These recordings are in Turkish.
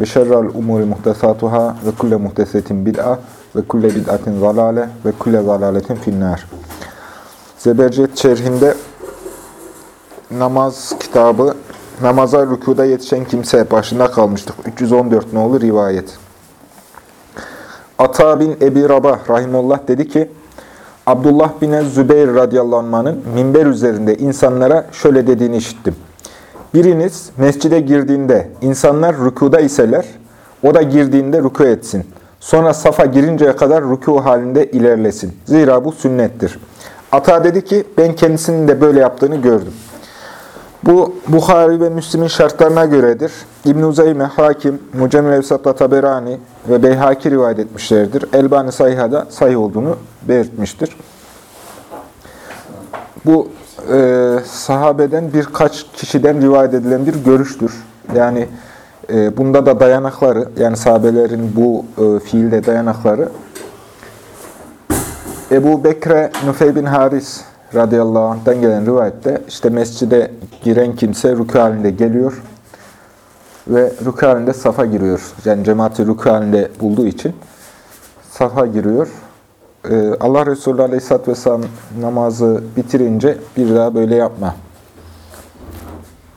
ve şerrel umuri muhtesatuhâ ve kulle muhtesetin bid'a ve kulle bid'atin zalale ve kulle zalaletin finnâr. Zebercet şerhinde namaz kitabı, namaza rükuda yetişen kimse başında kalmıştık. 314 nolu rivayet. Ata bin Ebi Rabah rahimullah dedi ki, Abdullah bin Zübeyir radıyallahu anh'ın minber üzerinde insanlara şöyle dediğini işittim. Biriniz mescide girdiğinde insanlar rükuda iseler, o da girdiğinde rüku etsin. Sonra safa girinceye kadar rüku halinde ilerlesin. Zira bu sünnettir. Ata dedi ki, ben kendisinin de böyle yaptığını gördüm. Bu Bukhari ve Müslim'in şartlarına göredir. İbn-i Uzeyme, Hakim, Mucemil Evsat'la Taberani ve Beyhaki rivayet etmişlerdir. Elbani Sayha'da sayı olduğunu belirtmiştir. Bu e, sahabeden birkaç kişiden rivayet edilen bir görüştür. Yani e, bunda da dayanakları, yani sahabelerin bu e, fiilde dayanakları Ebu Bekre Nufey bin Haris radıyallahu anh'tan gelen rivayette işte mescide giren kimse rükû halinde geliyor ve rükû halinde safa giriyor. Yani cemaati rükû halinde bulduğu için safa giriyor. Ee, Allah Resulü Aleyhisselatü Vesselam namazı bitirince bir daha böyle yapma.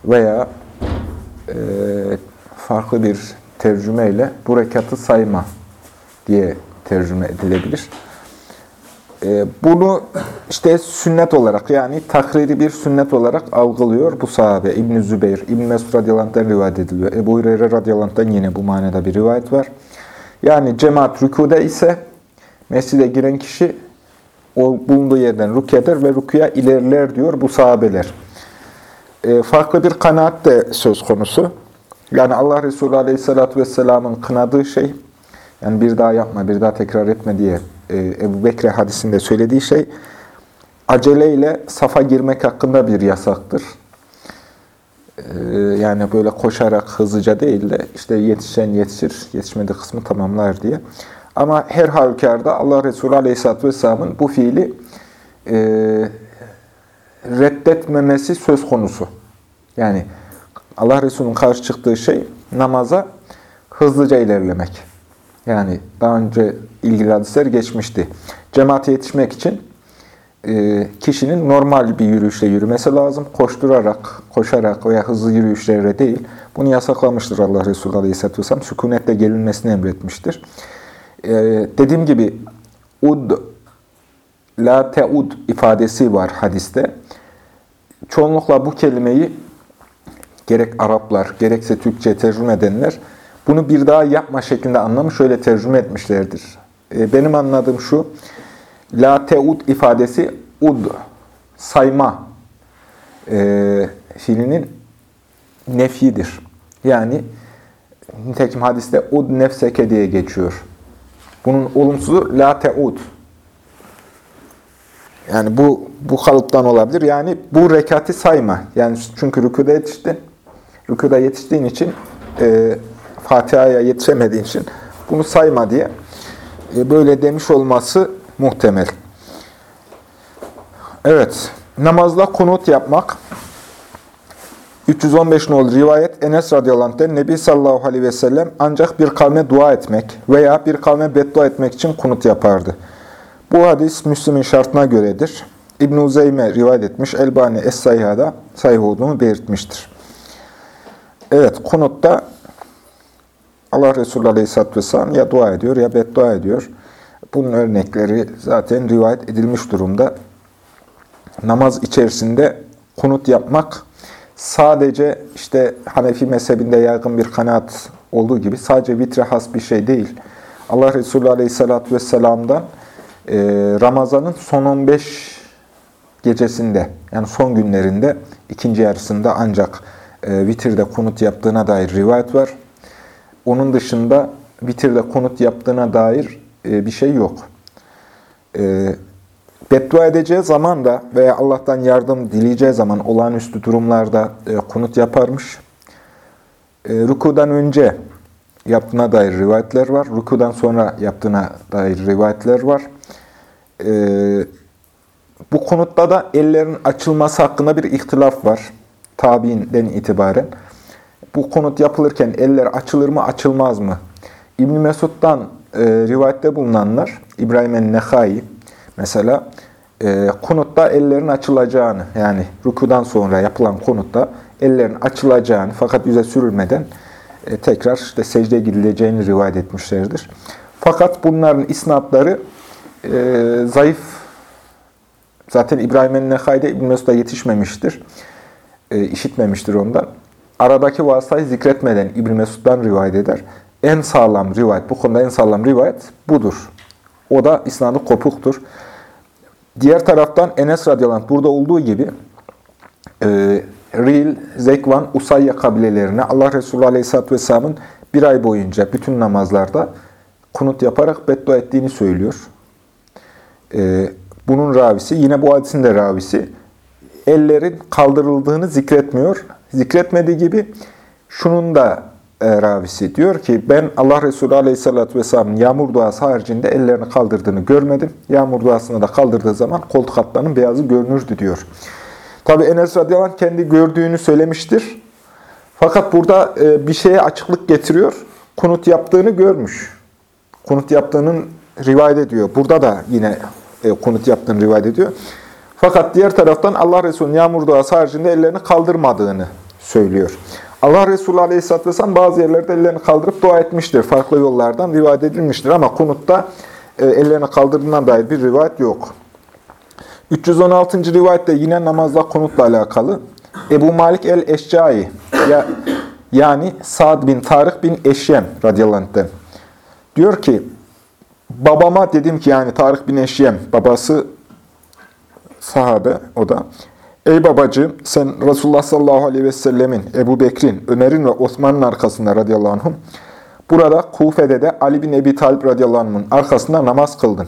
Veya e, farklı bir tercümeyle bu rekatı sayma diye tercüme edilebilir. E, bunu işte sünnet olarak yani takriri bir sünnet olarak algılıyor bu sahabe. İbn-i Zübeyir, İbn-i Mesud radıyallahu rivayet ediliyor. Ebu Hureyre radıyallahu yine bu manada bir rivayet var. Yani cemaat rükuda ise mescide giren kişi o bulunduğu yerden rükû eder ve rükûya ilerler diyor bu sahabeler. E, farklı bir kanaat de söz konusu. Yani Allah Resulü Aleyhisselatü Vesselam'ın kınadığı şey, yani bir daha yapma, bir daha tekrar etme diye e, Ebu Bekre hadisinde söylediği şey, aceleyle safa girmek hakkında bir yasaktır. E, yani böyle koşarak hızlıca değil de işte yetişen yetişir, yetişmediği kısmı tamamlar diye. Ama her halükarda Allah Resulü Aleyhisselatü Vesselam'ın bu fiili e, reddetmemesi söz konusu. Yani Allah Resulü'nün karşı çıktığı şey namaza hızlıca ilerlemek. Yani daha önce ilgili hadisler geçmişti. Cemaate yetişmek için e, kişinin normal bir yürüyüşle yürümesi lazım. Koşturarak, koşarak veya hızlı yürüyüşlerle değil. Bunu yasaklamıştır Allah Resulü Aleyhisselatü Vesselam. Sükunetle gelinmesini emretmiştir. E, dediğim gibi ud, la teud ifadesi var hadiste. Çoğunlukla bu kelimeyi gerek Araplar, gerekse Türkçe tercüme edenler bunu bir daha yapma şeklinde anlamış, şöyle tercüme etmişlerdir. E, benim anladığım şu, la teud ifadesi ud, sayma e, fiilinin nefidir. Yani nitekim hadiste ud nefseke diye geçiyor. Bunun olumsuzu la teud. Yani bu bu kalıptan olabilir. Yani bu rekati sayma. Yani çünkü rükuda yetiştin. Rükuda yetiştiğin için e, Fatiha'ya yetişemediğin için bunu sayma diye e, böyle demiş olması muhtemel. Evet. Namazda kunut yapmak. 315 nolu rivayet Enes radıyallahu Nebi sallallahu aleyhi ve sellem ancak bir kavme dua etmek veya bir kavme beddua etmek için kunut yapardı. Bu hadis Müslüm'ün şartına göredir. İbn-i Uzeyme rivayet etmiş, Elbani Es-Sayha'da sayı olduğunu belirtmiştir. Evet, kunutta Allah Resulü Aleyhisselatü Vesselam ya dua ediyor ya beddua ediyor. Bunun örnekleri zaten rivayet edilmiş durumda. Namaz içerisinde kunut yapmak sadece işte Hanefi mezhebinde yaygın bir kanaat olduğu gibi sadece vitre has bir şey değil. Allah Resulü Aleyhisselatü Vesselam'dan e, Ramazan'ın son 15 gecesinde yani son günlerinde ikinci yarısında ancak e, vitirde kunut yaptığına dair rivayet var. onun dışında vitirde konut yaptığına dair e, bir şey yok. E, beddua edeceği zaman da veya Allah'tan yardım dileyeceği zaman olağanüstü durumlarda e, konut yaparmış. E, rukudan önce yaptığına dair rivayetler var. Rukudan sonra yaptığına dair rivayetler var. E, bu konutta da ellerin açılması hakkında bir ihtilaf var. Tabiinden itibaren. Bu konut yapılırken eller açılır mı, açılmaz mı? İbn Mesud'dan e, rivayette bulunanlar, İbrahim el-Nehai mesela, e, konutta ellerin açılacağını, yani rukudan sonra yapılan konutta ellerin açılacağını fakat yüze sürülmeden e, tekrar işte secdeye gidileceğini rivayet etmişlerdir. Fakat bunların isnatları e, zayıf. Zaten İbrahim el-Nehai'de İbn Mesud'a yetişmemiştir. E, işitmemiştir ondan. Aradaki vasıtayı zikretmeden İbn Mesud'dan rivayet eder. En sağlam rivayet, bu konuda en sağlam rivayet budur. O da isnadı kopuktur. Diğer taraftan Enes radıyallahu burada olduğu gibi e, Ril, Zekvan, Usayya kabilelerine Allah Resulü aleyhisselatü vesselamın bir ay boyunca bütün namazlarda kunut yaparak beddua ettiğini söylüyor. E, bunun ravisi, yine bu hadisin de ravisi, ellerin kaldırıldığını zikretmiyor. Zikretmediği gibi şunun da ravisi diyor ki ben Allah Resulü Aleyhisselatü Vesselam'ın yağmur duası haricinde ellerini kaldırdığını görmedim. Yağmur duasını da kaldırdığı zaman koltuk altlarının beyazı görünürdü diyor. Tabi Enes radıyallahu anh kendi gördüğünü söylemiştir. Fakat burada e, bir şeye açıklık getiriyor. Kunut yaptığını görmüş. Kunut yaptığının rivayet ediyor. Burada da yine e, kunut yaptığını rivayet ediyor. Fakat diğer taraftan Allah Resulü'nün yağmur duası haricinde ellerini kaldırmadığını söylüyor. Allah Resulü Aleyhisselatü Vesselam bazı yerlerde ellerini kaldırıp dua etmiştir. Farklı yollardan rivayet edilmiştir. Ama kunutta e, ellerini kaldırdığından dair bir rivayet yok. 316. rivayette yine namazla kunutla alakalı. Ebu Malik el-Eşcai ya, yani Sa'd bin Tarık bin Eşyem radıyallahu anh'den diyor ki babama dedim ki yani Tarık bin Eşyem babası sahabe o da Ey babacığım sen Resulullah sallallahu aleyhi ve sellemin, Ebu Bekir'in, Ömer'in ve Osman'ın arkasında radıyallahu anhum. Burada Kufe'de de Ali bin Ebi Talib radıyallahu anh'ın arkasında namaz kıldın.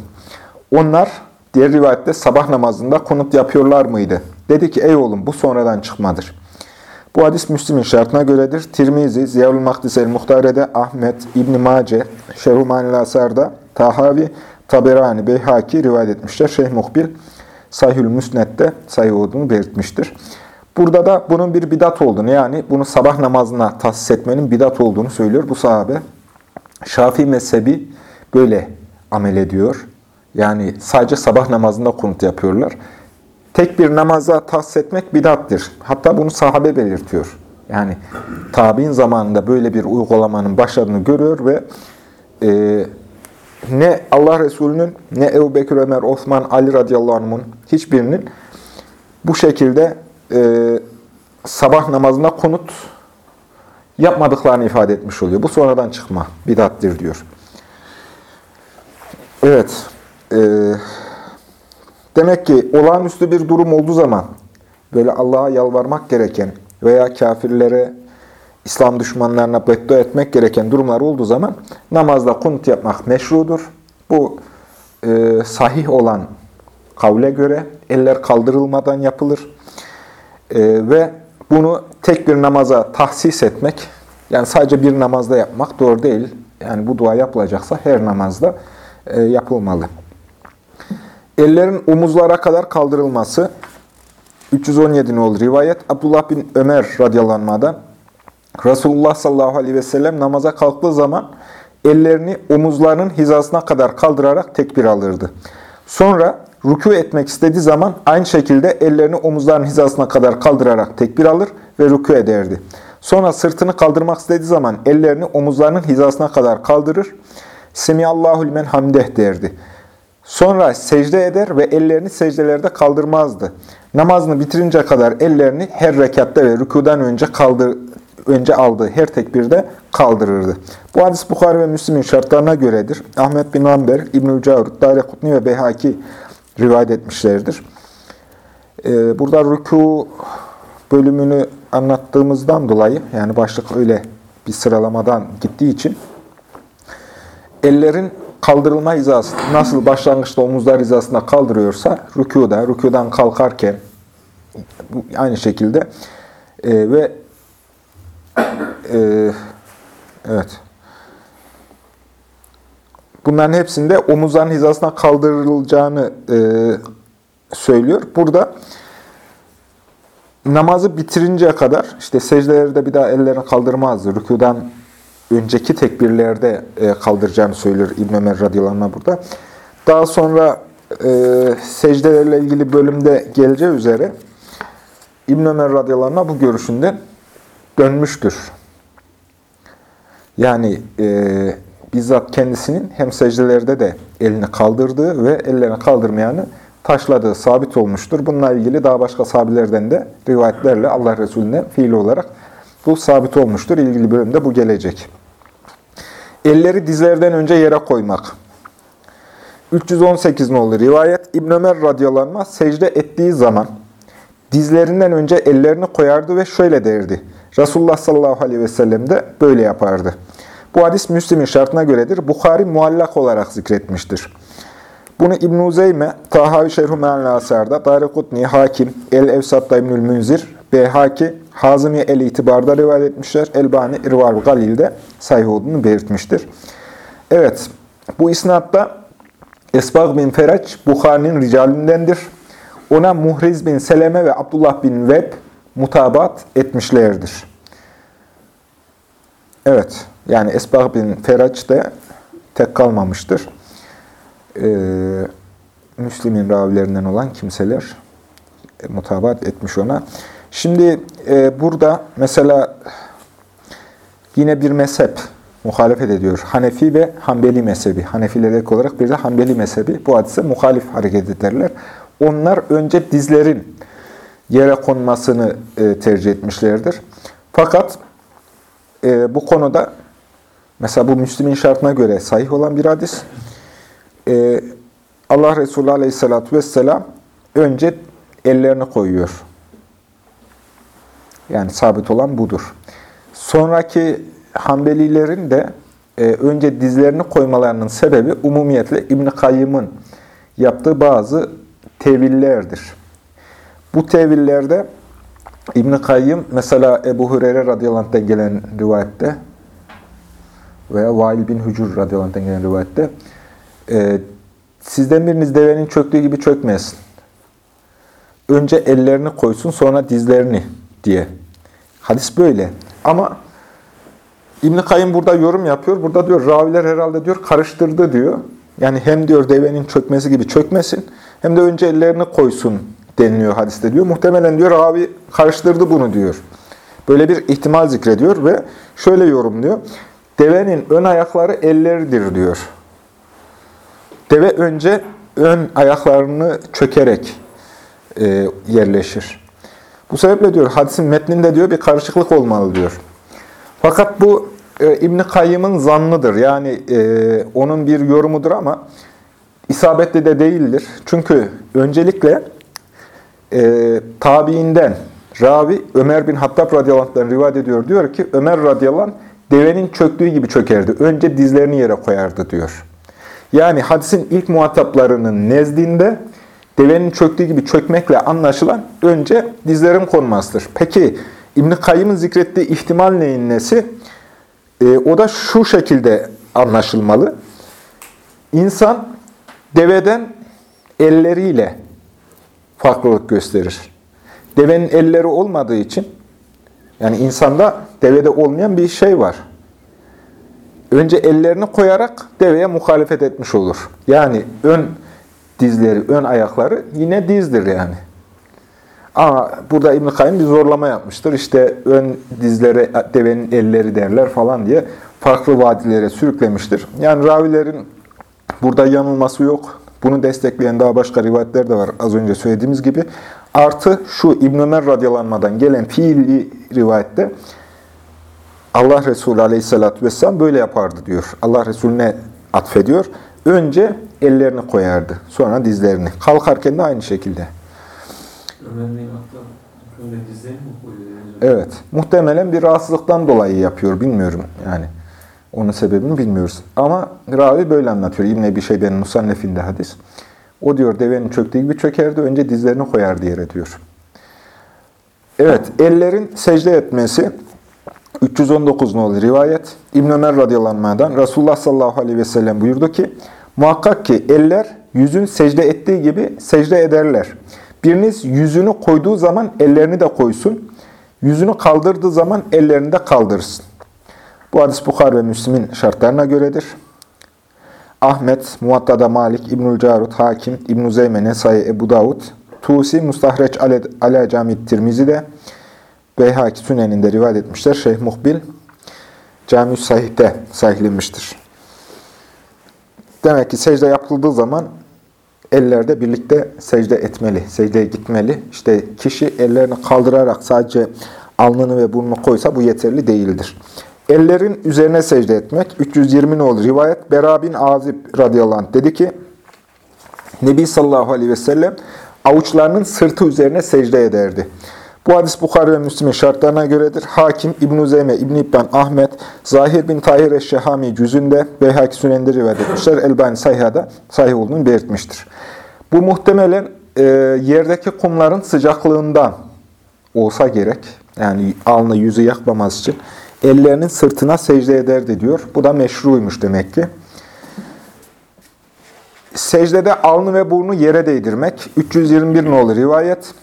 Onlar diğer rivayette sabah namazında konut yapıyorlar mıydı? Dedi ki ey oğlum bu sonradan çıkmadır. Bu hadis Müslim'in şartına göredir. Tirmizi, Ziyavul Makdis el-Muhtare'de, Ahmet, İbn-i Mace, Şerhumanil Asar'da, Tahavi, Taberani, Beyhaki rivayet etmişler. Şeyh Muhbil, Sahihül Müsnet'te sahih olduğunu belirtmiştir. Burada da bunun bir bidat olduğunu yani bunu sabah namazına tahsis etmenin bidat olduğunu söylüyor bu sahabe. Şafii mezhebi böyle amel ediyor. Yani sadece sabah namazında kunut yapıyorlar. Tek bir namaza tahsis etmek bidattir. Hatta bunu sahabe belirtiyor. Yani tabi'in zamanında böyle bir uygulamanın başladığını görüyor ve e, ne Allah Resulü'nün ne Ebu Bekir, Ömer, Osman, Ali radıyallahu anh'ın hiçbirinin bu şekilde e, sabah namazında konut yapmadıklarını ifade etmiş oluyor. Bu sonradan çıkma, bidattir diyor. Evet, e, demek ki olağanüstü bir durum olduğu zaman böyle Allah'a yalvarmak gereken veya kafirlere İslam düşmanlarına beddua etmek gereken durumlar olduğu zaman namazda kunut yapmak meşrudur. Bu e, sahih olan kavle göre eller kaldırılmadan yapılır. E, ve bunu tek bir namaza tahsis etmek, yani sadece bir namazda yapmak doğru değil. Yani bu dua yapılacaksa her namazda e, yapılmalı. Ellerin omuzlara kadar kaldırılması 317 nolu rivayet Abdullah bin Ömer radıyallahu anh'dan Resulullah sallallahu aleyhi ve sellem namaza kalktığı zaman ellerini omuzlarının hizasına kadar kaldırarak tekbir alırdı. Sonra rükû etmek istediği zaman aynı şekilde ellerini omuzlarının hizasına kadar kaldırarak tekbir alır ve rükû ederdi. Sonra sırtını kaldırmak istediği zaman ellerini omuzlarının hizasına kadar kaldırır. Semiyallahu limen hamdeh derdi. Sonra secde eder ve ellerini secdelerde kaldırmazdı. Namazını bitirince kadar ellerini her rekatta ve rükudan önce kaldır, önce aldığı her tekbirde kaldırırdı. Bu hadis Bukhari ve Müslim'in şartlarına göredir. Ahmet bin Amber, İbn-i Cavr, Darekutni ve Beyhaki rivayet etmişlerdir. Ee, burada rükû bölümünü anlattığımızdan dolayı, yani başlık öyle bir sıralamadan gittiği için ellerin kaldırılma hizası nasıl başlangıçta omuzlar hizasında kaldırıyorsa rükuda, rükudan kalkarken aynı şekilde e, ve e, evet bunların hepsinde omuzların hizasına kaldırılacağını e, söylüyor. Burada namazı bitirinceye kadar işte secdelerde bir daha ellerini kaldırmazdı. Rükudan önceki tekbirlerde e, kaldıracağını söylüyor İbn Ömer radıyallahu burada. Daha sonra e, secdelerle ilgili bölümde geleceği üzere İbn Ömer radıyallahu bu görüşünden dönmüştür. Yani e, bizzat kendisinin hem secdelerde de elini kaldırdığı ve ellerini kaldırmayanı taşladığı sabit olmuştur. Bununla ilgili daha başka sahabilerden de rivayetlerle Allah Resulüne fiil olarak bu sabit olmuştur. İlgili bölümde bu gelecek. Elleri dizlerden önce yere koymak. 318 nolu rivayet İbn Ömer radıyallahu secde ettiği zaman dizlerinden önce ellerini koyardı ve şöyle derdi. Resulullah sallallahu aleyhi ve sellem de böyle yapardı. Bu hadis Müslim'in şartına göredir. Bukhari muallak olarak zikretmiştir. Bunu İbn-i Uzeyme, Tahavi Şerhu Me'al Asar'da, Hakim, El-Evsat'ta İbnül Münzir, Beyhaki, Hazimi El-İtibar'da rivayet etmişler. Elbani İrvar Galil'de sahih olduğunu belirtmiştir. Evet, bu isnatta Esbag bin Feraç, Bukhari'nin ricalindendir. Ona Muhriz bin Seleme ve Abdullah bin Web mutabat etmişlerdir. Evet, yani Esbag bin Feraç de tek kalmamıştır. Ee, Müslim'in ravilerinden olan kimseler mutabat etmiş ona. Şimdi e, burada mesela yine bir mezhep muhalefet ediyor. Hanefi ve Hanbeli mezhebi. Hanefiler ek olarak bir de Hanbeli mezhebi. Bu hadise muhalif hareket ederler. Onlar önce dizlerin yere konmasını e, tercih etmişlerdir. Fakat e, bu konuda mesela bu Müslim'in şartına göre sahih olan bir hadis. E, Allah Resulü Aleyhisselatü Vesselam önce ellerini koyuyor. Yani sabit olan budur. Sonraki Hanbelilerin de e, önce dizlerini koymalarının sebebi umumiyetle İbn-i Kayyım'ın yaptığı bazı tevillerdir. Bu tevillerde İbn-i Kayyım mesela Ebu Hureyre radıyallahu gelen rivayette veya Vail bin Hücur radıyallahu gelen rivayette e, sizden biriniz devenin çöktüğü gibi çökmesin. Önce ellerini koysun sonra dizlerini diye. Hadis böyle. Ama İbn-i Kayyım burada yorum yapıyor. Burada diyor raviler herhalde diyor karıştırdı diyor. Yani hem diyor devenin çökmesi gibi çökmesin hem de önce ellerini koysun deniliyor hadiste diyor. Muhtemelen diyor ravi karıştırdı bunu diyor. Böyle bir ihtimal zikrediyor ve şöyle yorumluyor. Devenin ön ayakları elleridir diyor. Deve önce ön ayaklarını çökerek e, yerleşir. Bu sebeple diyor hadisin metninde diyor bir karışıklık olmalı diyor. Fakat bu e, İbn Kayyım'ın zannıdır. Yani e, onun bir yorumudur ama isabetli de değildir. Çünkü öncelikle e, tabiinden ravi Ömer bin Hattab radıyallahu rivayet ediyor. Diyor ki Ömer radıyallahu devenin çöktüğü gibi çökerdi. Önce dizlerini yere koyardı diyor. Yani hadisin ilk muhataplarının nezdinde devenin çöktüğü gibi çökmekle anlaşılan önce dizlerin konmasıdır. Peki İbn-i Kayyım'ın zikrettiği ihtimal neyin nesi? E, o da şu şekilde anlaşılmalı. İnsan deveden elleriyle farklılık gösterir. Devenin elleri olmadığı için, yani insanda devede olmayan bir şey var. Önce ellerini koyarak deveye muhalefet etmiş olur. Yani ön dizleri, ön ayakları yine dizdir yani. Ama burada İbn-i Kayyum bir zorlama yapmıştır. İşte ön dizlere devenin elleri derler falan diye farklı vadilere sürüklemiştir. Yani ravilerin burada yanılması yok. Bunu destekleyen daha başka rivayetler de var az önce söylediğimiz gibi. Artı şu İbn Ömer radyalanmadan gelen fiili rivayette Allah Resulü aleyhissalatü vesselam böyle yapardı diyor. Allah Resulüne atfediyor. Önce ellerini koyardı. Sonra dizlerini. Kalkarken de aynı şekilde. Ömer Bey'in aklı Öyle dizleri mi koyuyor? Evet. Muhtemelen bir rahatsızlıktan dolayı yapıyor. Bilmiyorum yani. Onun sebebini bilmiyoruz. Ama ravi böyle anlatıyor. İbn Ebi Şeybe'nin Musannef'inde hadis. O diyor devenin çöktüğü gibi çökerdi. Önce dizlerini koyardı yere diyor. Evet. Ellerin secde etmesi 319 nolu rivayet. İbn Ömer radıyallahu Resulullah sallallahu aleyhi ve sellem buyurdu ki Muhakkak ki eller yüzün secde ettiği gibi secde ederler. Biriniz yüzünü koyduğu zaman ellerini de koysun. Yüzünü kaldırdığı zaman ellerini de kaldırsın. Bu hadis Bukhar ve Müslim'in şartlarına göredir. Ahmet, Muvatta'da Malik, İbnül Carut, Hakim, İbn-i Zeyme, Nesai, Ebu Davud, Tusi, Mustahreç Ale, Ale Camid Tirmizi'de, Beyhaki Sünen'inde rivayet etmişler. Şeyh Muhbil, Cami-i Sahih'te sahihlenmiştir. Demek ki secde yapıldığı zaman ellerde birlikte secde etmeli, secdeye gitmeli. İşte kişi ellerini kaldırarak sadece alnını ve burnunu koysa bu yeterli değildir. Ellerin üzerine secde etmek. 320 ne olur rivayet. Bera bin Azib radıyallahu anh dedi ki, Nebi sallallahu aleyhi ve sellem avuçlarının sırtı üzerine secde ederdi. Bu hadis Bukhari ve Müslim'in şartlarına göredir. Hakim, İbn-i Zeyme, İbn İbban, Ahmet, Zahir bin Tahir Eşşehami cüzünde Beyhaki Sünen'de rivayet etmişler. Elbani Sayha'da sahih olduğunu belirtmiştir. Bu muhtemelen e, yerdeki kumların sıcaklığından olsa gerek. Yani alnı yüzü yakmaması için ellerinin sırtına secde ederdi diyor. Bu da meşruymuş demek ki. Secdede alnı ve burnu yere değdirmek. 321 nolu rivayet.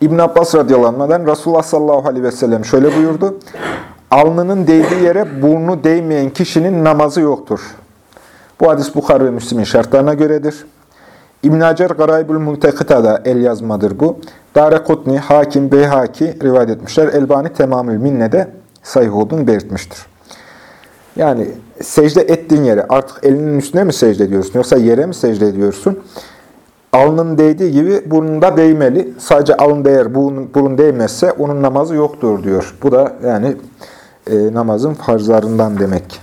İbn Abbas radıyallahu Resulullah sallallahu aleyhi ve sellem şöyle buyurdu. Alnının değdiği yere burnu değmeyen kişinin namazı yoktur. Bu hadis Bukhar ve Müslim'in şartlarına göredir. İbn Hacer Garaybül Muntekita'da el yazmadır bu. Darekutni, Hakim, Beyhaki rivayet etmişler. Elbani Temamül Minne'de sayı olduğunu belirtmiştir. Yani secde ettiğin yere artık elinin üstüne mi secde ediyorsun yoksa yere mi secde ediyorsun? Alnın değdiği gibi burnunda değmeli. Sadece alın değer, burun, burun değmezse onun namazı yoktur diyor. Bu da yani e, namazın farzlarından demek.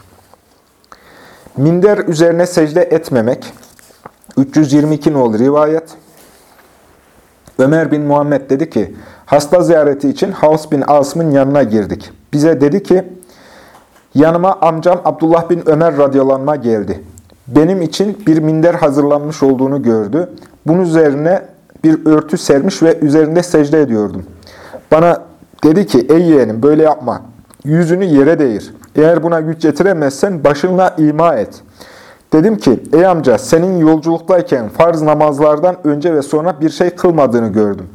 Minder üzerine secde etmemek. 322 nolu rivayet. Ömer bin Muhammed dedi ki, hasta ziyareti için Havs bin Asım'ın yanına girdik. Bize dedi ki, yanıma amcam Abdullah bin Ömer radyalanma geldi. Benim için bir minder hazırlanmış olduğunu gördü. Bunun üzerine bir örtü sermiş ve üzerinde secde ediyordum. Bana dedi ki, ey yeğenim böyle yapma. Yüzünü yere değir. Eğer buna güç getiremezsen başınla ima et. Dedim ki, ey amca senin yolculuktayken farz namazlardan önce ve sonra bir şey kılmadığını gördüm.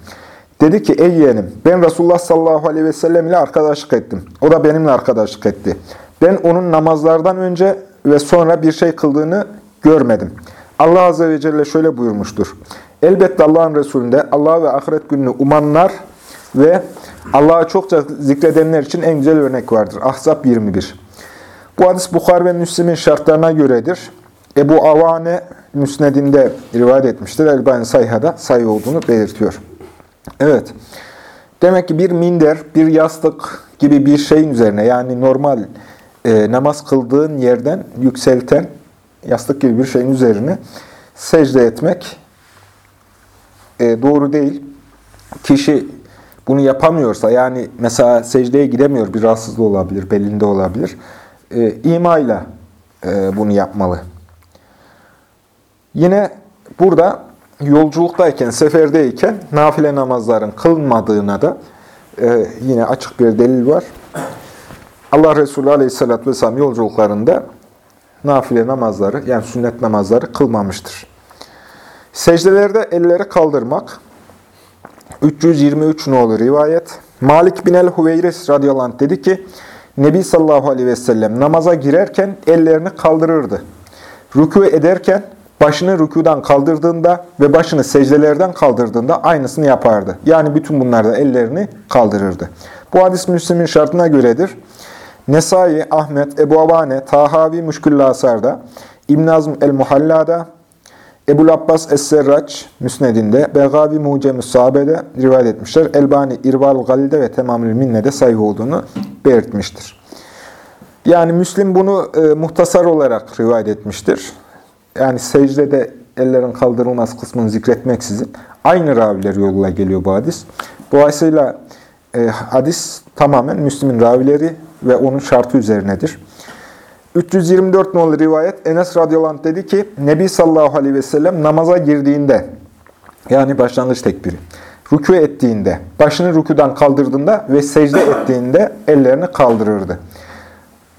Dedi ki, ey yeğenim ben Resulullah sallallahu aleyhi ve sellem ile arkadaşlık ettim. O da benimle arkadaşlık etti. Ben onun namazlardan önce ve sonra bir şey kıldığını görmedim. Allah Azze ve Celle şöyle buyurmuştur. Elbette Allah'ın Resulü'nde Allah ve ahiret gününü umanlar ve Allah'a çokça zikredenler için en güzel örnek vardır. Ahzab 21. Bu hadis Bukhar ve Müslim'in şartlarına göredir. Ebu Avane Müsned'inde rivayet etmiştir. Elbani Sayha'da sayı olduğunu belirtiyor. Evet. Demek ki bir minder, bir yastık gibi bir şeyin üzerine yani normal e, namaz kıldığın yerden yükselten yastık gibi bir şeyin üzerine secde etmek e, doğru değil. Kişi bunu yapamıyorsa yani mesela secdeye gidemiyor bir rahatsızlığı olabilir, belinde olabilir. E, imayla e, bunu yapmalı. Yine burada yolculuktayken, seferdeyken nafile namazların kılmadığına da e, yine açık bir delil var. Allah Resulü Aleyhisselatü Vesselam yolculuklarında nafile namazları, yani sünnet namazları kılmamıştır. Secdelerde elleri kaldırmak, 323 nolu rivayet. Malik bin el-Hüveyris radıyallahu anh dedi ki, Nebi sallallahu aleyhi ve sellem namaza girerken ellerini kaldırırdı. Rükû ederken başını rükudan kaldırdığında ve başını secdelerden kaldırdığında aynısını yapardı. Yani bütün bunlarda ellerini kaldırırdı. Bu hadis Müslim'in şartına göredir. Nesai, Ahmet, Ebu Abane, Tahavi Müşküllü Asar'da, İbn Azm el-Muhalla'da, Ebu Abbas Es-Serraç Müsned'inde, Begavi Mucem-i Sahabe'de rivayet etmişler. Elbani İrval Galil'de ve Temamül Minne'de sayı olduğunu belirtmiştir. Yani Müslim bunu e, muhtasar olarak rivayet etmiştir. Yani secdede ellerin kaldırılmaz kısmını zikretmeksizin aynı raviler yoluyla geliyor bu hadis. Dolayısıyla e, hadis tamamen Müslim'in ravileri ve onun şartı üzerinedir. 324 nolu rivayet Enes radıyallahu dedi ki Nebi sallallahu aleyhi ve sellem namaza girdiğinde yani başlangıç tekbiri rükû ettiğinde, başını rüküden kaldırdığında ve secde ettiğinde ellerini kaldırırdı.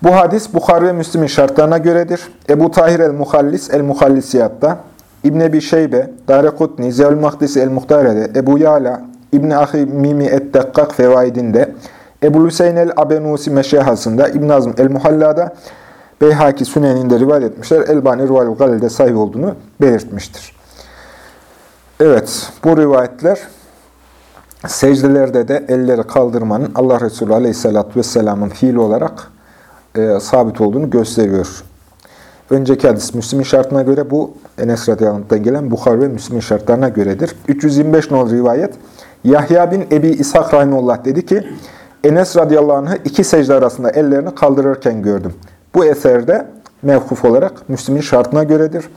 Bu hadis Bukhari ve Müslim'in şartlarına göredir. Ebu Tahir el-Muhallis el-Muhallisiyat'ta, İbn Ebi Şeybe, Darekutni, Ziyal Mahdisi el-Muhtare'de, Ebu Yala, İbn Ahi Mimi et-Dekkak fevaidinde, Ebu Hüseyin el-Abenusi meşehasında, İbn Azm el-Muhalla'da, Beyhaki Sünen'inde rivayet etmişler. Elbani Ruval Galil'de sahip olduğunu belirtmiştir. Evet, bu rivayetler secdelerde de elleri kaldırmanın Allah Resulü Aleyhisselatü Vesselam'ın fiili olarak e, sabit olduğunu gösteriyor. Önceki hadis Müslim'in şartına göre bu Enes radıyallahu gelen Bukhar ve Müslim'in şartlarına göredir. 325 nol rivayet Yahya bin Ebi İshak Rahimullah dedi ki Enes radıyallahu iki secde arasında ellerini kaldırırken gördüm. Bu eserde mevkuf olarak Müslim'in şartına göredir.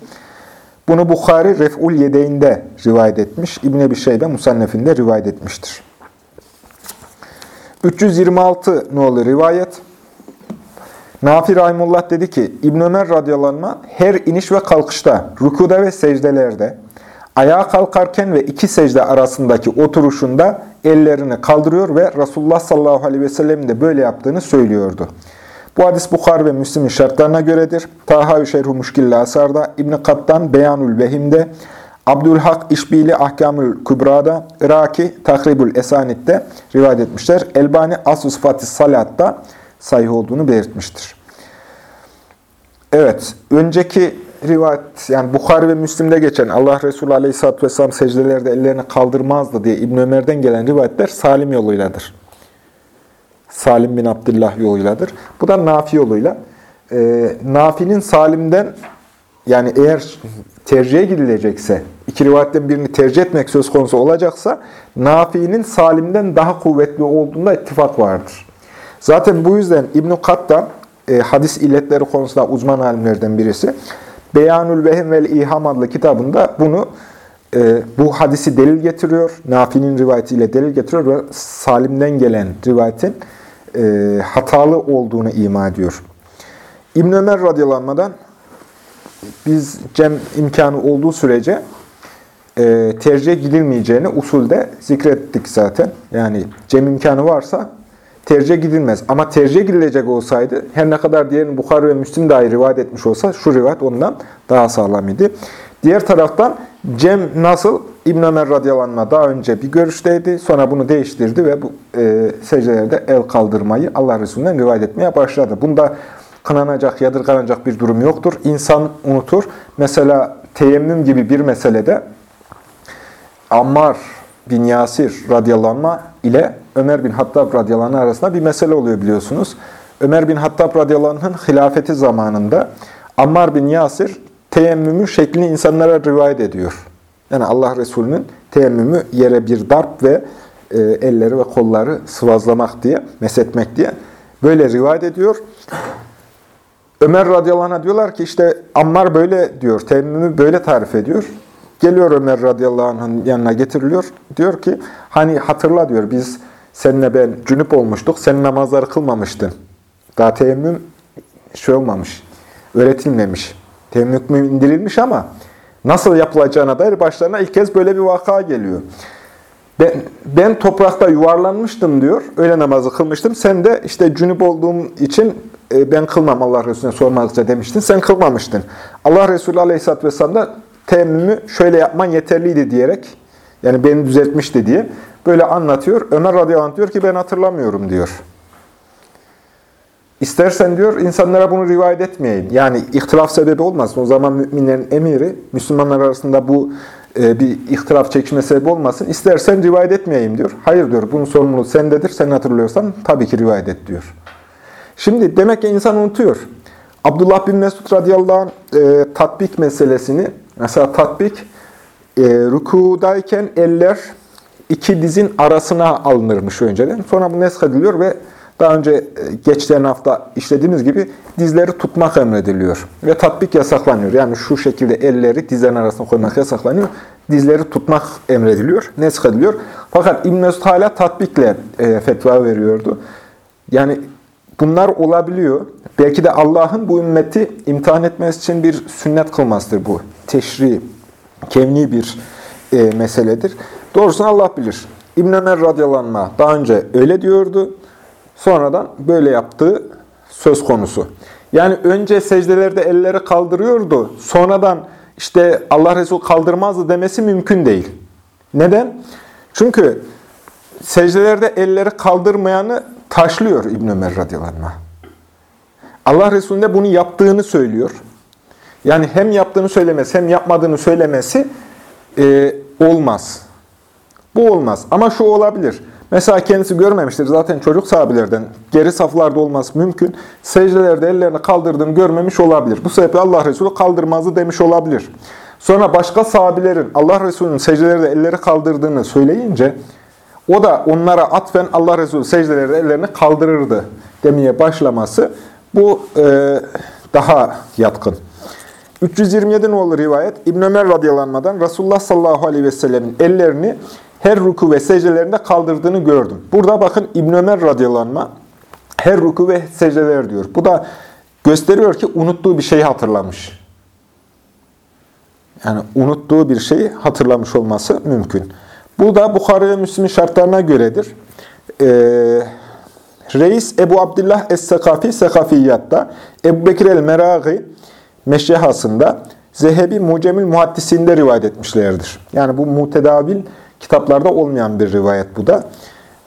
Bunu Bukhari Ref'ul Yedeyn'de rivayet etmiş. İbn-i Ebi Şeybe Musannef'inde rivayet etmiştir. 326 nolu rivayet. Nafi Rahimullah dedi ki, İbn Ömer radıyallahu her iniş ve kalkışta, rükuda ve secdelerde, ayağa kalkarken ve iki secde arasındaki oturuşunda ellerini kaldırıyor ve Resulullah sallallahu aleyhi ve sellem'in de böyle yaptığını söylüyordu. Bu hadis Bukhar ve Müslim'in şartlarına göredir. Taha-ü Şerhu Muşkilli Asar'da, İbn-i Kattan Beyanül Vehim'de, Abdülhak İşbili Ahkamül Kübra'da, Iraki Takribül Esanit'te rivayet etmişler. Elbani Asus Fatih Salat'ta sahih olduğunu belirtmiştir. Evet, önceki rivayet, yani Bukhari ve Müslim'de geçen Allah Resulü Aleyhisselatü Vesselam secdelerde ellerini kaldırmazdı diye İbn Ömer'den gelen rivayetler salim yoluyladır. Salim bin Abdullah yoluyladır. Bu da Nafi yoluyla. E, Nafi'nin Salim'den yani eğer tercihe gidilecekse, iki rivayetten birini tercih etmek söz konusu olacaksa, Nafi'nin Salim'den daha kuvvetli olduğunda ittifak vardır. Zaten bu yüzden İbn-i Kattan, e, hadis illetleri konusunda uzman alimlerden birisi, Beyanül Vehim vel İham adlı kitabında bunu e, bu hadisi delil getiriyor. Nafi'nin rivayetiyle delil getiriyor ve Salim'den gelen rivayetin e, hatalı olduğunu ima ediyor. İbn Ömer radıyallahu biz cem imkanı olduğu sürece e, tercih gidilmeyeceğini usulde zikrettik zaten. Yani cem imkanı varsa tercih gidilmez. Ama tercih gidilecek olsaydı her ne kadar diğerini Bukhari ve Müslim dahi rivayet etmiş olsa şu rivayet ondan daha sağlam idi. Diğer taraftan Cem nasıl İbn Ömer radıyallahu daha önce bir görüşteydi. Sonra bunu değiştirdi ve bu e, secdelerde el kaldırmayı Allah Resulü'nden rivayet etmeye başladı. Bunda kınanacak, yadırganacak bir durum yoktur. İnsan unutur. Mesela teyemmüm gibi bir meselede Ammar bin Yasir radıyallahu anh ile Ömer bin Hattab radıyallahu anh arasında bir mesele oluyor biliyorsunuz. Ömer bin Hattab radıyallahu anh'ın hilafeti zamanında Ammar bin Yasir teyemmümü şeklini insanlara rivayet ediyor. Yani Allah Resulü'nün teyemmümü yere bir darp ve e, elleri ve kolları sıvazlamak diye, mesetmek diye böyle rivayet ediyor. Ömer radıyallahu diyorlar ki işte Ammar böyle diyor, teyemmümü böyle tarif ediyor. Geliyor Ömer radıyallahu anh'ın yanına getiriliyor. Diyor ki hani hatırla diyor biz seninle ben cünüp olmuştuk, senin namazları kılmamıştın. Daha teyemmüm şey olmamış, öğretilmemiş. Temmük indirilmiş ama nasıl yapılacağına dair başlarına ilk kez böyle bir vaka geliyor. Ben, ben toprakta yuvarlanmıştım diyor. Öyle namazı kılmıştım. Sen de işte cünüp olduğum için e, ben kılmam Allah Resulüne sormadıkça demiştin. Sen kılmamıştın. Allah Resulü Aleyhisselatü Vesselam da temmümü şöyle yapman yeterliydi diyerek yani beni düzeltmişti diye böyle anlatıyor. Ömer radıyallahu anh diyor ki ben hatırlamıyorum diyor. İstersen diyor insanlara bunu rivayet etmeyeyim. Yani ihtilaf sebebi olmasın. O zaman müminlerin emiri Müslümanlar arasında bu e, bir ihtilaf çekişme sebebi olmasın. İstersen rivayet etmeyeyim diyor. Hayır diyor. Bunun sorumluluğu sendedir. Sen hatırlıyorsan tabii ki rivayet et diyor. Şimdi demek ki insan unutuyor. Abdullah bin Mesud radıyallahu anh e, tatbik meselesini mesela tatbik e, rükudayken eller iki dizin arasına alınırmış önceden. Sonra bu nesk ediliyor ve daha önce e, geçtiğen hafta işlediğimiz gibi dizleri tutmak emrediliyor ve tatbik yasaklanıyor. Yani şu şekilde elleri dizlerin arasına koymak yasaklanıyor. dizleri tutmak emrediliyor, nesk ediliyor. Fakat İbn Mesud hala tatbikle e, fetva veriyordu. Yani bunlar olabiliyor. Belki de Allah'ın bu ümmeti imtihan etmesi için bir sünnet kılmasıdır bu. Teşri, kevni bir e, meseledir. Doğrusunu Allah bilir. İbn Ömer radıyallahu daha önce öyle diyordu. Sonradan böyle yaptığı söz konusu. Yani önce secdelerde elleri kaldırıyordu. Sonradan işte Allah Resulü kaldırmazdı demesi mümkün değil. Neden? Çünkü secdelerde elleri kaldırmayanı taşlıyor İbn Ömer radıyallahu anh. Allah Resulü de bunu yaptığını söylüyor. Yani hem yaptığını söylemesi hem yapmadığını söylemesi e, olmaz. Bu olmaz. Ama şu olabilir. Mesela kendisi görmemiştir. Zaten çocuk sahabilerden geri saflarda olması mümkün. Secdelerde ellerini kaldırdığını görmemiş olabilir. Bu sebeple Allah Resulü kaldırmazdı demiş olabilir. Sonra başka sahabilerin Allah Resulü'nün secdelerde elleri kaldırdığını söyleyince o da onlara atfen Allah Resulü secdelerde ellerini kaldırırdı demeye başlaması bu e, daha yatkın. 327 olur rivayet İbn Ömer radıyallahu Resulullah sallallahu aleyhi ve sellemin ellerini her ruku ve secdelerinde kaldırdığını gördüm. Burada bakın İbn Ömer radıyallahu her ruku ve secdeler diyor. Bu da gösteriyor ki unuttuğu bir şeyi hatırlamış. Yani unuttuğu bir şeyi hatırlamış olması mümkün. Bu da Bukhara ve Müslim'in şartlarına göredir. Ee, Reis Ebu Abdullah Es-Sekafi Sekafiyyat'ta, Ebu Bekir el-Meragi Meşyehasında, Zehebi Mucemül Muhaddisinde rivayet etmişlerdir. Yani bu mutedavil kitaplarda olmayan bir rivayet bu da.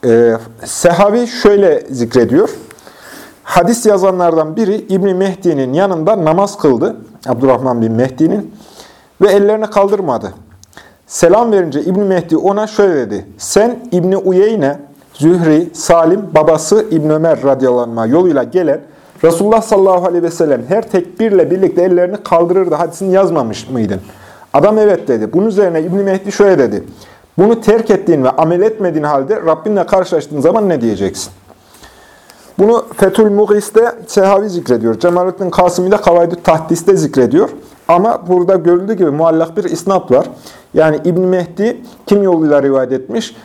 Ee, Sehavi şöyle zikrediyor. Hadis yazanlardan biri İbni Mehdi'nin yanında namaz kıldı. Abdurrahman bin Mehdi'nin. Ve ellerini kaldırmadı. Selam verince İbni Mehdi ona şöyle dedi. Sen İbni Uyeyne, Zühri, Salim, babası İbn Ömer radıyallahu yoluyla gelen Resulullah sallallahu aleyhi ve sellem her tekbirle birlikte ellerini kaldırırdı hadisini yazmamış mıydın? Adam evet dedi. Bunun üzerine İbn Mehdi şöyle dedi. Bunu terk ettiğin ve amel etmediğin halde Rabbinle karşılaştığın zaman ne diyeceksin? Bunu Fethül Mughis'te Sehavi zikrediyor. Cemalettin Kasım'ı da Kavaydü Tahdis'te zikrediyor. Ama burada görüldüğü gibi muallak bir isnat var. Yani İbn Mehdi kim yoluyla rivayet etmiş?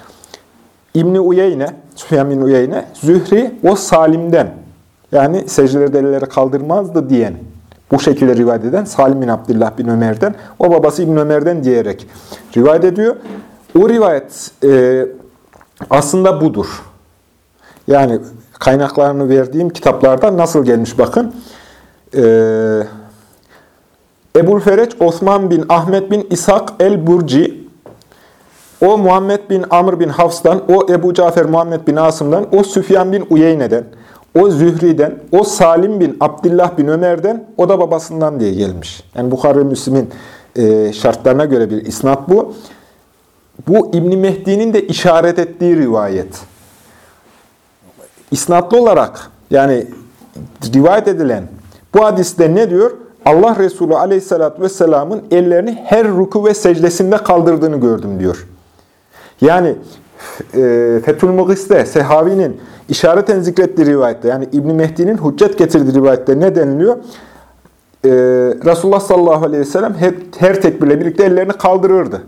İbni Uyeyne, Süfyan bin Uyeyne, Zühri o Salim'den yani secdelerde elleri kaldırmazdı diyen, bu şekilde rivayet eden Salim bin Abdullah bin Ömer'den, o babası İbn Ömer'den diyerek rivayet ediyor. O rivayet e, aslında budur. Yani kaynaklarını verdiğim kitaplarda nasıl gelmiş bakın. E, Ebul Fereç Osman bin Ahmet bin İshak el-Burci o Muhammed bin Amr bin Hafs'dan, o Ebu Cafer Muhammed bin Asım'dan, o Süfyan bin Uyeyne'den, o Zühri'den, o Salim bin Abdullah bin Ömer'den, o da babasından diye gelmiş. Yani Bukhara Müslim'in e, şartlarına göre bir isnat bu. Bu İbn Mehdi'nin de işaret ettiği rivayet. İsnatlı olarak yani rivayet edilen bu hadiste ne diyor? Allah Resulü Aleyhisselatü Vesselam'ın ellerini her ruku ve secdesinde kaldırdığını gördüm diyor. Yani e, Fethül Mughiste, Sehavi'nin işareten zikrettiği rivayette, yani İbn Mehdi'nin hüccet getirdiği rivayette ne deniliyor? Ee, Resulullah sallallahu aleyhi ve sellem her, her tekbirle birlikte ellerini kaldırırdı.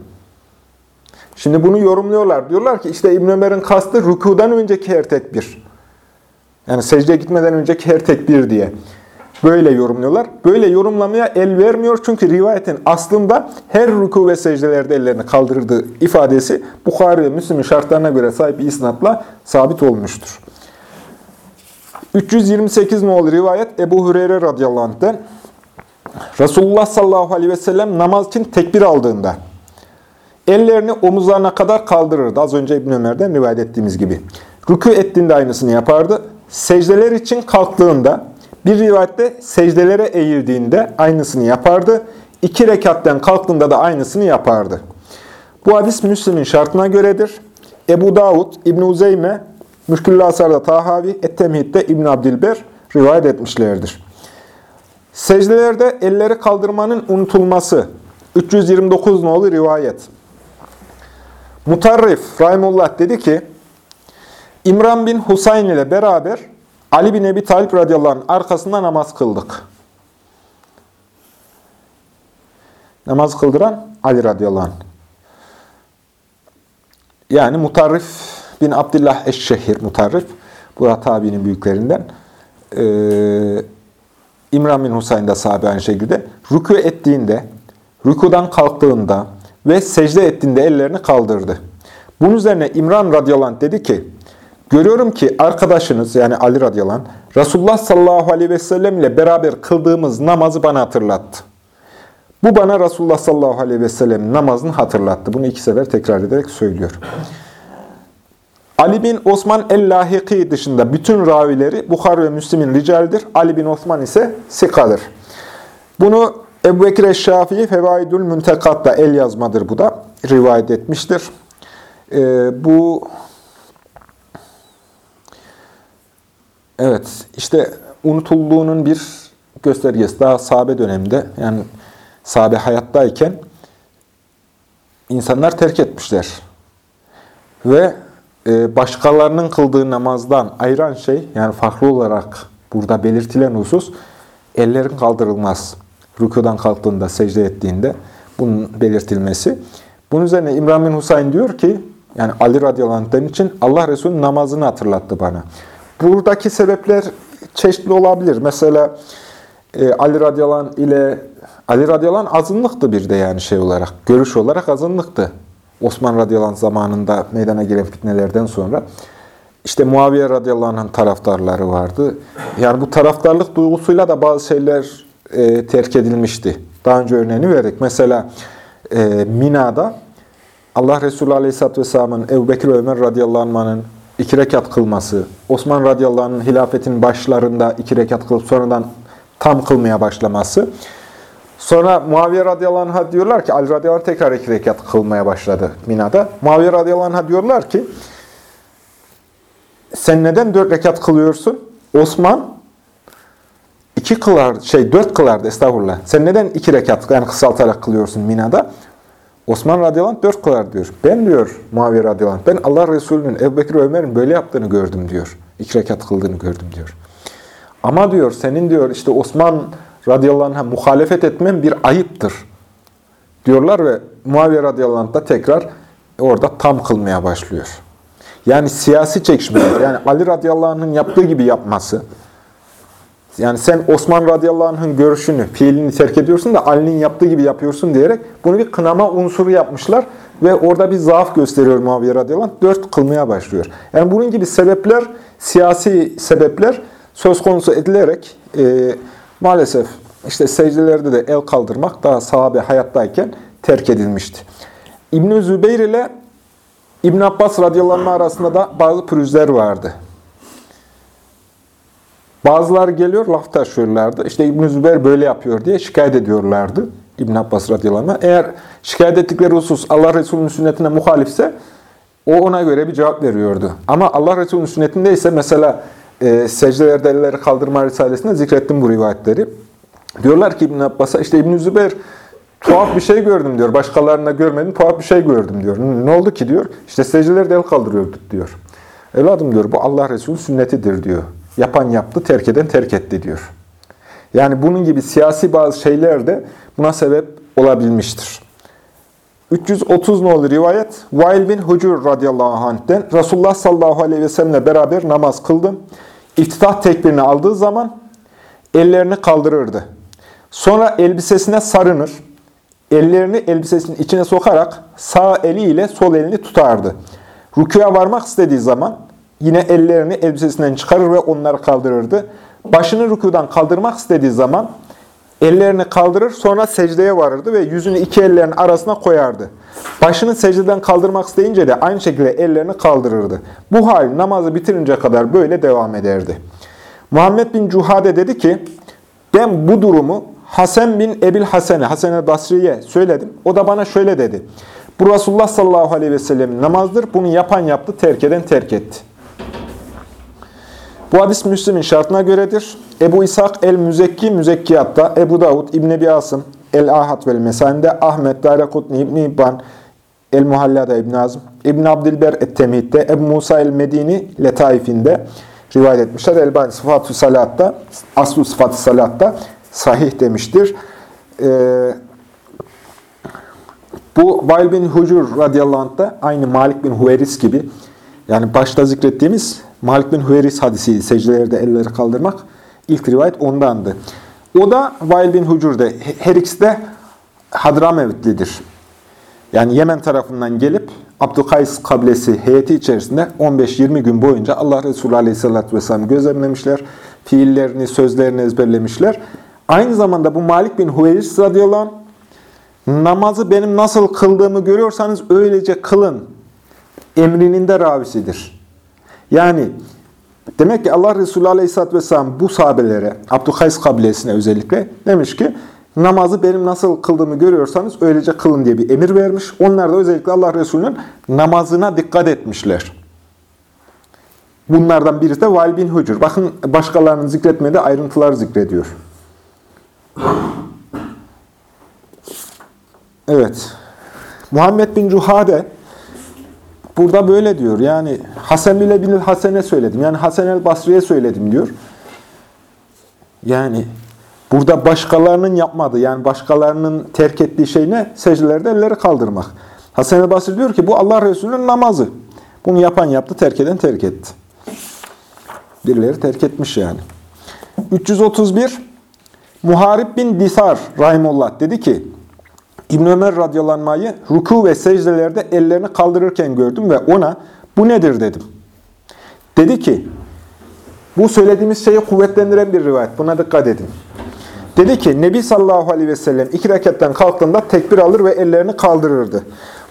Şimdi bunu yorumluyorlar. Diyorlar ki işte İbn Ömer'in kastı rükudan önceki her tekbir. Yani secdeye gitmeden önceki her tekbir diye. Böyle yorumluyorlar. Böyle yorumlamaya el vermiyor çünkü rivayetin aslında her ruku ve secdelerde ellerini kaldırdığı ifadesi Bukhari ve Müslim'in şartlarına göre sahip bir isnatla sabit olmuştur. 328 nolu rivayet Ebu Hureyre radıyallahu anh'den Resulullah sallallahu aleyhi ve sellem namaz için tekbir aldığında ellerini omuzlarına kadar kaldırırdı. Az önce İbn Ömer'den rivayet ettiğimiz gibi. Rükû ettiğinde aynısını yapardı. Secdeler için kalktığında bir rivayette secdelere eğildiğinde aynısını yapardı. İki rekatten kalktığında da aynısını yapardı. Bu hadis Müslim'in şartına göredir. Ebu Davud, İbn Uzeyme, Müşkül-i Asar'da Tahavi, Et-Temhid'de İbn Abdilber rivayet etmişlerdir. Secdelerde elleri kaldırmanın unutulması. 329 nolu rivayet. Mutarrif Rahimullah dedi ki, İmran bin Husayn ile beraber Ali bin Ebi Talip radıyallahu anh arkasında namaz kıldık. Namaz kıldıran Ali radıyallahu anh. Yani Mutarrif bin Abdullah Eşşehir Mutarrif. Bu da tabiinin büyüklerinden. Ee, İmran bin Husayn da sahabe aynı şekilde. Rükû ettiğinde, rükudan kalktığında ve secde ettiğinde ellerini kaldırdı. Bunun üzerine İmran radıyallahu anh dedi ki, Görüyorum ki arkadaşınız yani Ali radıyallahu anh, Resulullah sallallahu aleyhi ve sellem ile beraber kıldığımız namazı bana hatırlattı. Bu bana Resulullah sallallahu aleyhi ve sellem namazını hatırlattı. Bunu iki sefer tekrar ederek söylüyor. Ali bin Osman el-Lahiki dışında bütün ravileri Bukhar ve Müslim'in ricalidir. Ali bin Osman ise sikadır. Bunu Ebu Bekir Eşşafii Fevaidül Müntekat'ta el yazmadır bu da rivayet etmiştir. Ee, bu evet işte unutulduğunun bir göstergesi daha sahabe döneminde yani sahabe hayattayken insanlar terk etmişler. Ve e, başkalarının kıldığı namazdan ayıran şey, yani farklı olarak burada belirtilen husus, ellerin kaldırılmaz. Rükudan kalktığında, secde ettiğinde bunun belirtilmesi. Bunun üzerine İmran bin Husayn diyor ki, yani Ali radıyallahu anh'den için Allah Resulü namazını hatırlattı bana. Buradaki sebepler çeşitli olabilir. Mesela e, Ali radıyallahu anh ile Ali radıyallahu anh azınlıktı bir de yani şey olarak. Görüş olarak azınlıktı. Osman radıyallahu anh zamanında meydana gelen fitnelerden sonra. işte Muaviye radıyallahu anh'ın taraftarları vardı. Yani bu taraftarlık duygusuyla da bazı şeyler e, terk edilmişti. Daha önce örneğini verdik. Mesela e, Mina'da Allah Resulü Aleyhisselatü Vesselam'ın Ebu Bekir Ömer radıyallahu iki rekat kılması, Osman radıyallahu anh'ın hilafetin başlarında iki rekat kılıp sonradan tam kılmaya başlaması, Sonra Muaviye radıyallahu anh'a diyorlar ki, Ali radıyallahu anh tekrar iki rekat kılmaya başladı Mina'da. Muaviye radıyallahu anh'a diyorlar ki, sen neden dört rekat kılıyorsun? Osman iki kılar, şey dört kılardı estağfurullah. Sen neden iki rekat yani kısaltarak kılıyorsun Mina'da? Osman radıyallahu dört kılar diyor. Ben diyor Muaviye radıyallahu ben Allah Resulü'nün Ebu Bekir Ömer'in böyle yaptığını gördüm diyor. İki rekat kıldığını gördüm diyor. Ama diyor senin diyor işte Osman radıyallahu anh'a muhalefet etmem bir ayıptır diyorlar ve Muaviye radıyallahu da tekrar orada tam kılmaya başlıyor. Yani siyasi çekişmeler, yani Ali radıyallahu anh'ın yaptığı gibi yapması, yani sen Osman radıyallahu anh'ın görüşünü, fiilini terk ediyorsun da Ali'nin yaptığı gibi yapıyorsun diyerek bunu bir kınama unsuru yapmışlar ve orada bir zaaf gösteriyor Muaviye radıyallahu anh, dört kılmaya başlıyor. Yani bunun gibi sebepler, siyasi sebepler söz konusu edilerek e, Maalesef işte secdelerde de el kaldırmak daha sahabe hayattayken terk edilmişti. İbn-i Zübeyir ile İbn Abbas radıyallahu anh arasında da bazı pürüzler vardı. Bazılar geliyor laf taşıyorlardı. İşte İbn-i Zübeyir böyle yapıyor diye şikayet ediyorlardı. İbn Abbas radıyallahu anh. Eğer şikayet ettikleri husus Allah Resulü'nün sünnetine muhalifse o ona göre bir cevap veriyordu. Ama Allah Resulü'nün sünnetinde ise mesela e, secdelerde elleri kaldırma risalesinde zikrettim bu rivayetleri. Diyorlar ki İbn Abbas'a işte İbn Zübeyir tuhaf bir şey gördüm diyor. Başkalarına görmedim tuhaf bir şey gördüm diyor. Ne oldu ki diyor. İşte secdelerde el kaldırıyorduk diyor. Evladım diyor bu Allah Resulü sünnetidir diyor. Yapan yaptı, terk eden terk etti diyor. Yani bunun gibi siyasi bazı şeyler de buna sebep olabilmiştir. 330 nolu rivayet Vail bin Hucur radıyallahu anh'den Resulullah sallallahu aleyhi ve sellemle beraber namaz kıldım. İftitah tekbirini aldığı zaman ellerini kaldırırdı. Sonra elbisesine sarınır. Ellerini elbisesinin içine sokarak sağ eliyle sol elini tutardı. Rükuya varmak istediği zaman yine ellerini elbisesinden çıkarır ve onları kaldırırdı. Başını rükudan kaldırmak istediği zaman ellerini kaldırır sonra secdeye varırdı ve yüzünü iki ellerin arasına koyardı. Başını secdeden kaldırmak isteyince de aynı şekilde ellerini kaldırırdı. Bu hal namazı bitirince kadar böyle devam ederdi. Muhammed bin Cuhade dedi ki, ben bu durumu Hasan bin Ebil Hasene, Hasan-ı Basri'ye söyledim. O da bana şöyle dedi. Bu Resulullah sallallahu aleyhi ve sellemin namazdır. Bunu yapan yaptı, terk eden terk etti. Bu hadis Müslim'in şartına göredir. Ebu İshak el-Müzekki Müzekkiyatta, Ebu Davud, İbn Ebi Asım, El-Ahat vel Mesan'de, Ahmet, Darekutni, İbn İbban, El-Muhallada İbn Azm, İbn Abdilber et-Temhid'de, Ebu Musa el-Medini Letaif'inde rivayet etmişler. Elbani Sıfat-ı Salat'ta, Aslu Sıfat-ı Salat'ta sahih demiştir. Ee, Bu Vail bin Hucur radıyallahu anh da aynı Malik bin Huveris gibi yani başta zikrettiğimiz Malik bin Huveris hadisiydi. Secdelerde elleri kaldırmak. ilk rivayet ondandı. O da Vail bin Hucur'da. Her ikisi de Hadramevitlidir. Yani Yemen tarafından gelip Abdülkays kabilesi heyeti içerisinde 15-20 gün boyunca Allah Resulü Aleyhisselatü Vesselam'ı gözlemlemişler. Fiillerini, sözlerini ezberlemişler. Aynı zamanda bu Malik bin Hüveyris radıyallahu anh, namazı benim nasıl kıldığımı görüyorsanız öylece kılın emrinin de ravisidir. Yani demek ki Allah Resulü Aleyhisselatü Vesselam bu sahabelere, Abdülkays kabilesine özellikle demiş ki namazı benim nasıl kıldığımı görüyorsanız öylece kılın diye bir emir vermiş. Onlar da özellikle Allah Resulü'nün namazına dikkat etmişler. Bunlardan birisi de Val bin Hucur. Bakın başkalarının zikretmede ayrıntılar zikrediyor. Evet. Muhammed bin Cuhade burada böyle diyor. Yani Hasan bile bin Hasen'e söyledim. Yani Hasan el Basri'ye söyledim diyor. Yani burada başkalarının yapmadığı, yani başkalarının terk ettiği şey ne? Secdelerde elleri kaldırmak. Hasan el Basri diyor ki bu Allah Resulü'nün namazı. Bunu yapan yaptı, terk eden terk etti. Birileri terk etmiş yani. 331 Muharib bin Disar Rahimullah dedi ki İbn Ömer radyalanmayı ruku ve secdelerde ellerini kaldırırken gördüm ve ona bu nedir dedim. Dedi ki bu söylediğimiz şeyi kuvvetlendiren bir rivayet. Buna dikkat edin. Dedi ki Nebi sallallahu aleyhi ve sellem iki reketten kalktığında tekbir alır ve ellerini kaldırırdı.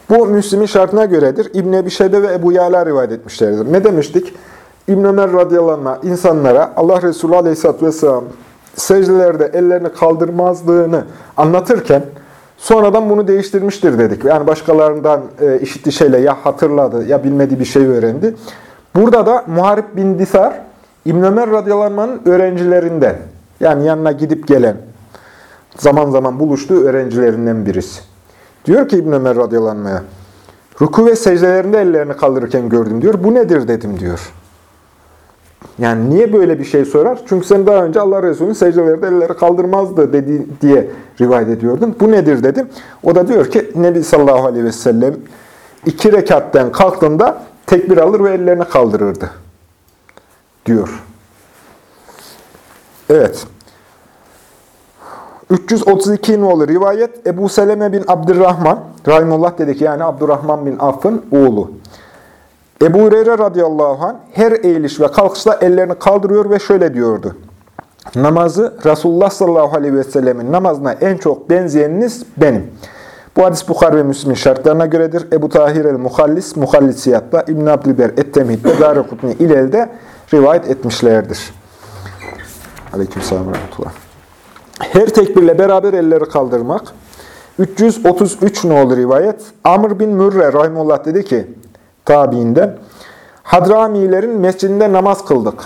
Bu Müslim'in şartına göredir. İbn Ebi Şeybe ve Ebu Yala rivayet etmişlerdir. Ne demiştik? İbn Ömer radıyallahu insanlara Allah Resulü aleyhisselatü vesselam secdelerde ellerini kaldırmazlığını anlatırken sonradan bunu değiştirmiştir dedik. Yani başkalarından e, işittiği şeyle ya hatırladı ya bilmediği bir şey öğrendi. Burada da Muharip bin Disar İbn Ömer radıyallahu öğrencilerinden yani yanına gidip gelen zaman zaman buluştuğu öğrencilerinden birisi. Diyor ki İbn Ömer radıyallahu anh'a ruku ve secdelerinde ellerini kaldırırken gördüm diyor. Bu nedir dedim diyor. Yani niye böyle bir şey sorar? Çünkü sen daha önce Allah Resulü'nün secdelerde elleri kaldırmazdı dedi, diye rivayet ediyordun. Bu nedir dedim. O da diyor ki Nebi sallallahu aleyhi ve sellem iki rekatten kalktığında tekbir alır ve ellerini kaldırırdı. Diyor. Evet. 332 olur rivayet Ebu Seleme bin Abdurrahman Rahimullah dedi ki yani Abdurrahman bin Aff'ın oğlu. Ebu Hureyre radıyallahu anh her eğiliş ve kalkışta ellerini kaldırıyor ve şöyle diyordu. Namazı Resulullah sallallahu aleyhi ve sellemin namazına en çok benzeyeniniz benim. Bu hadis Bukhar ve Müslim'in şartlarına göredir. Ebu Tahir el-Muhallis, Muhallisiyat'ta, İbn Abdülber et-Temhid'de, Darikutni İlel'de rivayet etmişlerdir. Aleykümselam ve rahmetullah. Her tekbirle beraber elleri kaldırmak. 333 ne olur rivayet? Amr bin Mürre rahimullah dedi ki, tabiinden. Hadramilerin mescidinde namaz kıldık.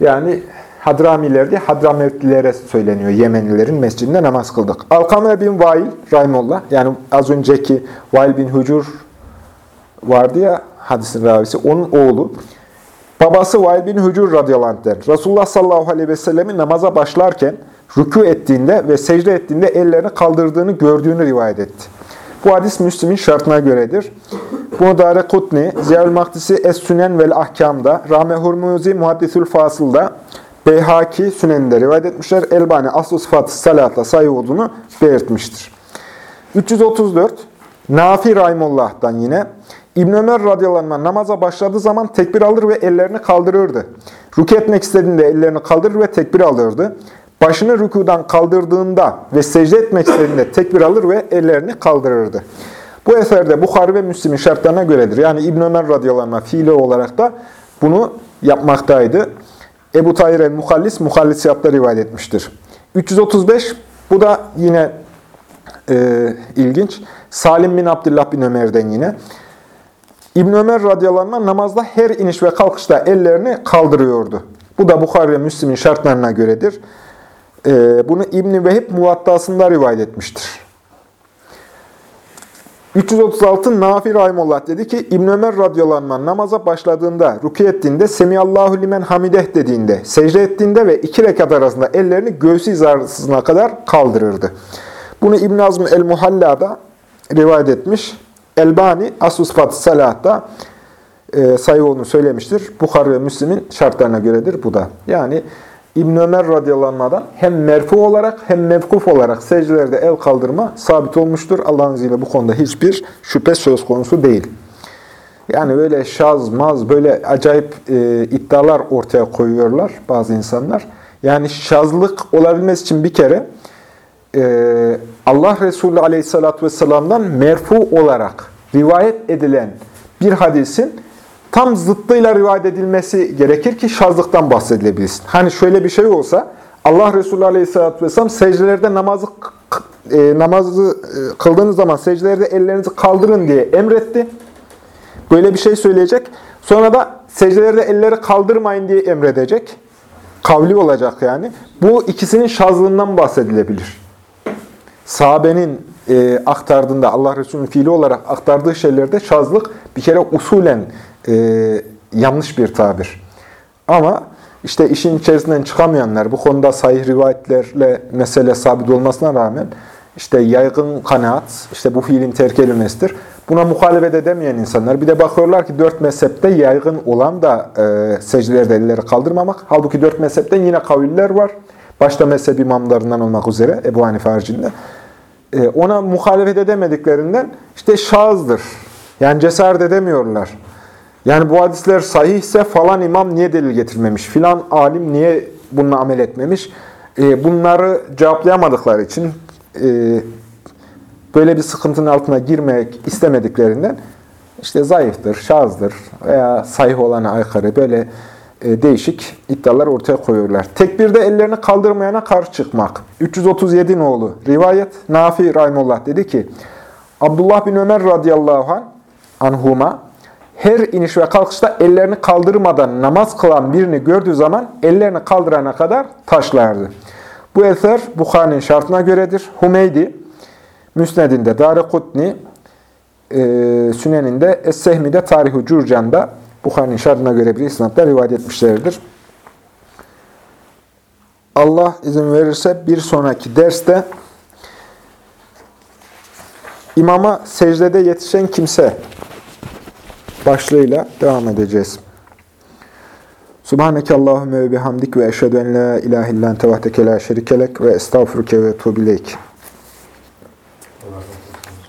Yani Hadramiler diye Hadramevtlilere söyleniyor. Yemenilerin mescidinde namaz kıldık. Alkame bin Vail Rahimullah yani az önceki Vail bin Hucur vardı ya hadisin ravisi onun oğlu. Babası Vail bin Hucur radıyallahu anh'den Resulullah sallallahu aleyhi ve sellemin namaza başlarken rükû ettiğinde ve secde ettiğinde ellerini kaldırdığını gördüğünü rivayet etti. Bu hadis Müslim'in şartına göredir. Bunu Dare Kutni, Ziyal Mahdisi Es-Sünen vel Ahkam'da, Rahme Hurmuzi Muhaddisül Fasıl'da, Beyhaki Sünen'de rivayet etmişler. Elbani Aslı Sıfatı Salat'la sayı olduğunu belirtmiştir. 334 Nafi Rahimullah'tan yine İbn Ömer radıyallahu namaza başladığı zaman tekbir alır ve ellerini kaldırırdı. Rükû etmek istediğinde ellerini kaldırır ve tekbir alırdı. Başını rükudan kaldırdığında ve secde etmek istediğinde tekbir alır ve ellerini kaldırırdı. Bu eserde Bukhari ve Müslim'in şartlarına göredir. Yani İbn Ömer radıyallahu anh fiili olarak da bunu yapmaktaydı. Ebu Tahir el-Muhallis, Muhallisiyat'ta rivayet etmiştir. 335, bu da yine e, ilginç. Salim bin Abdullah bin Ömer'den yine. İbn Ömer radıyallahu anh namazda her iniş ve kalkışta ellerini kaldırıyordu. Bu da Bukhari ve Müslim'in şartlarına göredir. E, bunu İbn-i Vehib Muvattası'nda rivayet etmiştir. 336 Nafi Rahimullah dedi ki İbn Ömer radıyallahu namaza başladığında, ruku ettiğinde, Semiyallahu limen hamideh dediğinde, secde ettiğinde ve iki rekat arasında ellerini göğsü hizasına kadar kaldırırdı. Bunu İbn Azm el-Muhalla'da rivayet etmiş. Elbani Asusfat Salat'ta e, sayı olduğunu söylemiştir. Bukhari ve Müslim'in şartlarına göredir bu da. Yani İbn Ömer radıyallahu hem merfu olarak hem mevkuf olarak secdelerde el kaldırma sabit olmuştur. Allah'ın izniyle bu konuda hiçbir şüphe söz konusu değil. Yani böyle şaz, maz, böyle acayip e, iddialar ortaya koyuyorlar bazı insanlar. Yani şazlık olabilmesi için bir kere e, Allah Resulü aleyhissalatü vesselam'dan merfu olarak rivayet edilen bir hadisin tam zıttıyla rivayet edilmesi gerekir ki şazlıktan bahsedilebilsin. Hani şöyle bir şey olsa Allah Resulü aleyhissalatü vesselam secdelerde namazı e, namazı e, kıldığınız zaman secdelerde ellerinizi kaldırın diye emretti. Böyle bir şey söyleyecek. Sonra da secdelerde elleri kaldırmayın diye emredecek. Kavli olacak yani. Bu ikisinin şazlığından bahsedilebilir. Sahabenin e, aktardığında, Allah Resulü'nün fiili olarak aktardığı şeylerde şazlık bir kere usulen e, yanlış bir tabir. Ama işte işin içerisinden çıkamayanlar, bu konuda sahih rivayetlerle mesele sabit olmasına rağmen işte yaygın kanaat, işte bu fiilin terk edilmesidir. Buna muhalefet edemeyen insanlar. Bir de bakıyorlar ki dört mezhepte yaygın olan da e, secdelerde elleri kaldırmamak. Halbuki dört mezhepten yine kaviller var. Başta mezhep imamlarından olmak üzere Ebu Hanife haricinde. E, ona muhalefet edemediklerinden işte şazdır. Yani cesaret edemiyorlar. Yani bu hadisler sahihse falan imam niye delil getirmemiş? Filan alim niye bununla amel etmemiş? E, bunları cevaplayamadıkları için e, böyle bir sıkıntının altına girmek istemediklerinden işte zayıftır, şazdır veya sahih olana aykırı böyle değişik iddialar ortaya koyuyorlar. Tekbirde ellerini kaldırmayana karşı çıkmak. 337 oğlu rivayet Nafi Rahimullah dedi ki Abdullah bin Ömer radıyallahu anh anhuma her iniş ve kalkışta ellerini kaldırmadan namaz kılan birini gördüğü zaman ellerini kaldırana kadar taşlardı. Bu eser Bukhari'nin şartına göredir. Humeydi, Müsned'inde, Darekutni, e, Sünen'inde, Es-Sehmi'de, Tarih-i Curcan'da Bukhari'nin şartına göre bir isnatla rivayet etmişlerdir. Allah izin verirse bir sonraki derste imama secdede yetişen kimse başlığıyla devam edeceğiz. Subhaneke Allahümme ve bihamdik ve eşhedü en la ilahe illan tevahdeke la şerikelek ve estağfurke ve tuğbileyk.